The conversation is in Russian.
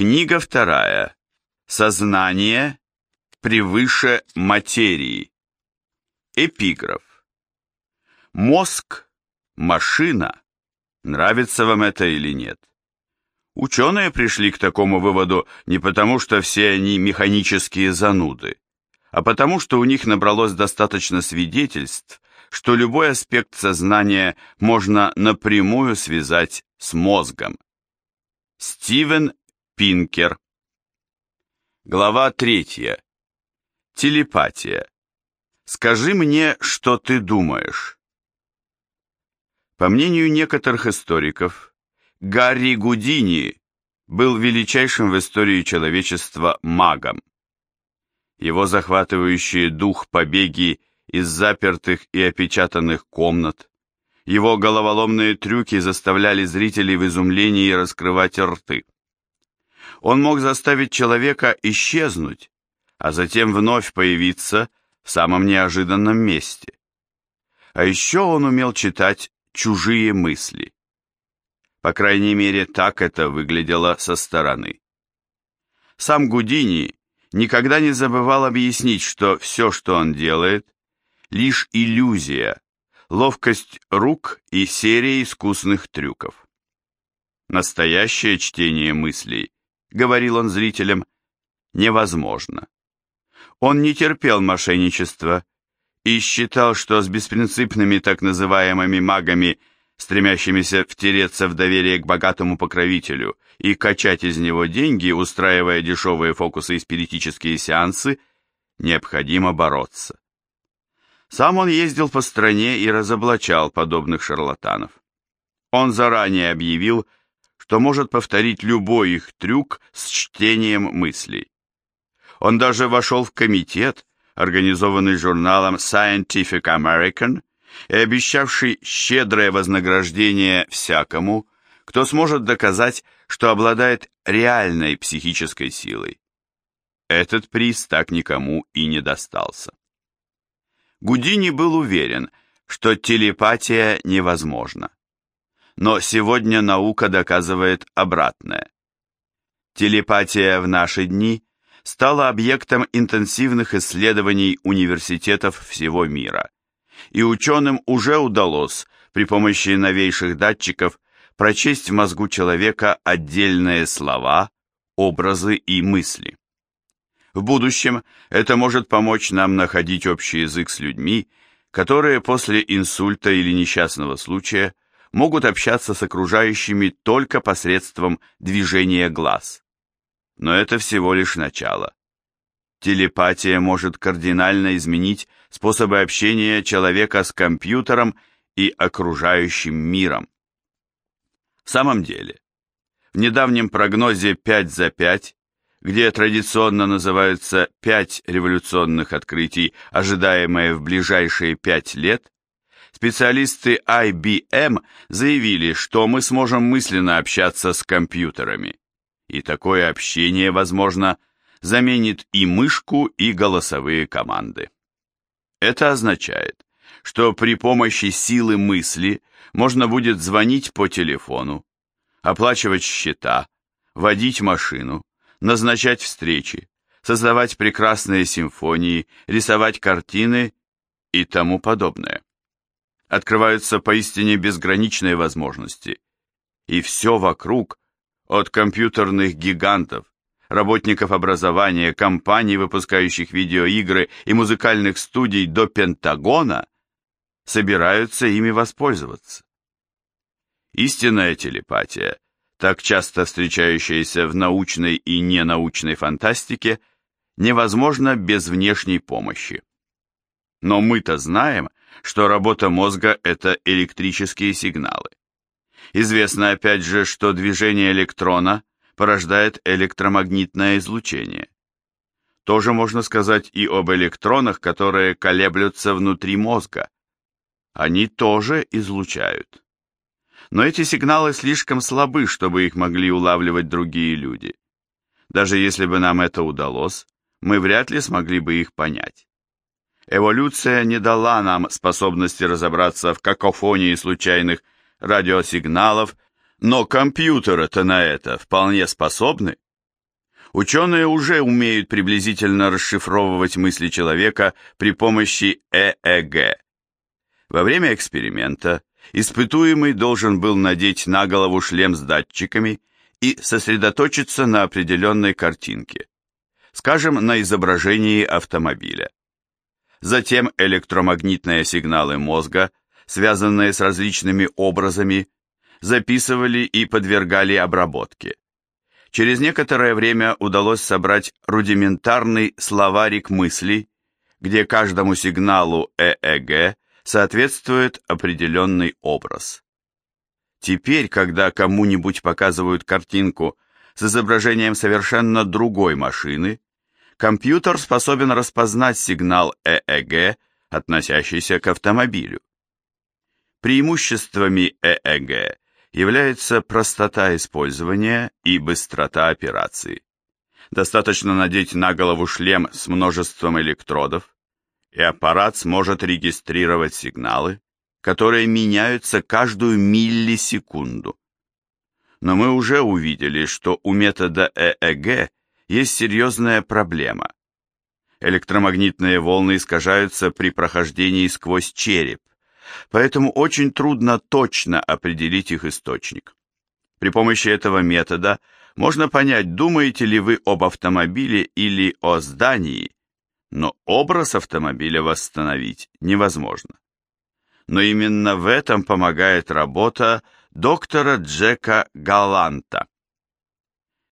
Книга вторая. Сознание превыше материи. Эпиграф. Мозг – машина. Нравится вам это или нет? Ученые пришли к такому выводу не потому, что все они механические зануды, а потому, что у них набралось достаточно свидетельств, что любой аспект сознания можно напрямую связать с мозгом. Стивен Пинкер Глава третья. Телепатия. Скажи мне, что ты думаешь. По мнению некоторых историков, Гарри Гудини был величайшим в истории человечества магом. Его захватывающие дух побеги из запертых и опечатанных комнат, его головоломные трюки заставляли зрителей в изумлении раскрывать рты. Он мог заставить человека исчезнуть, а затем вновь появиться в самом неожиданном месте. А еще он умел читать чужие мысли. По крайней мере, так это выглядело со стороны. Сам Гудини никогда не забывал объяснить, что все, что он делает, лишь иллюзия, ловкость рук и серия искусных трюков. Настоящее чтение мыслей, говорил он зрителям, невозможно. Он не терпел мошенничества и считал, что с беспринципными так называемыми магами, стремящимися втереться в доверие к богатому покровителю и качать из него деньги, устраивая дешевые фокусы и спиритические сеансы, необходимо бороться. Сам он ездил по стране и разоблачал подобных шарлатанов. Он заранее объявил, что может повторить любой их трюк с чтением мыслей. Он даже вошел в комитет, организованный журналом Scientific American и обещавший щедрое вознаграждение всякому, кто сможет доказать, что обладает реальной психической силой. Этот приз так никому и не достался. Гудини был уверен, что телепатия невозможна. Но сегодня наука доказывает обратное. Телепатия в наши дни стала объектом интенсивных исследований университетов всего мира. И ученым уже удалось при помощи новейших датчиков прочесть в мозгу человека отдельные слова, образы и мысли. В будущем это может помочь нам находить общий язык с людьми, которые после инсульта или несчастного случая могут общаться с окружающими только посредством движения глаз. Но это всего лишь начало. Телепатия может кардинально изменить способы общения человека с компьютером и окружающим миром. В самом деле, в недавнем прогнозе 5 за 5, где традиционно называются 5 революционных открытий, ожидаемые в ближайшие 5 лет, специалисты IBM заявили, что мы сможем мысленно общаться с компьютерами и такое общение, возможно, заменит и мышку, и голосовые команды. Это означает, что при помощи силы мысли можно будет звонить по телефону, оплачивать счета, водить машину, назначать встречи, создавать прекрасные симфонии, рисовать картины и тому подобное. Открываются поистине безграничные возможности, и все вокруг от компьютерных гигантов, работников образования, компаний, выпускающих видеоигры и музыкальных студий до Пентагона, собираются ими воспользоваться. Истинная телепатия, так часто встречающаяся в научной и ненаучной фантастике, невозможна без внешней помощи. Но мы-то знаем, что работа мозга – это электрические сигналы. Известно опять же, что движение электрона порождает электромагнитное излучение. Тоже можно сказать и об электронах, которые колеблются внутри мозга. Они тоже излучают. Но эти сигналы слишком слабы, чтобы их могли улавливать другие люди. Даже если бы нам это удалось, мы вряд ли смогли бы их понять. Эволюция не дала нам способности разобраться в какофонии случайных радиосигналов, но компьютеры-то на это вполне способны. Ученые уже умеют приблизительно расшифровывать мысли человека при помощи ЭЭГ. Во время эксперимента испытуемый должен был надеть на голову шлем с датчиками и сосредоточиться на определенной картинке, скажем, на изображении автомобиля. Затем электромагнитные сигналы мозга, связанные с различными образами, записывали и подвергали обработке. Через некоторое время удалось собрать рудиментарный словарик мыслей, где каждому сигналу ЭЭГ соответствует определенный образ. Теперь, когда кому-нибудь показывают картинку с изображением совершенно другой машины, компьютер способен распознать сигнал ЭЭГ, относящийся к автомобилю. Преимуществами ЭЭГ является простота использования и быстрота операции. Достаточно надеть на голову шлем с множеством электродов, и аппарат сможет регистрировать сигналы, которые меняются каждую миллисекунду. Но мы уже увидели, что у метода ЭЭГ есть серьезная проблема. Электромагнитные волны искажаются при прохождении сквозь череп, поэтому очень трудно точно определить их источник. При помощи этого метода можно понять, думаете ли вы об автомобиле или о здании, но образ автомобиля восстановить невозможно. Но именно в этом помогает работа доктора Джека Галанта.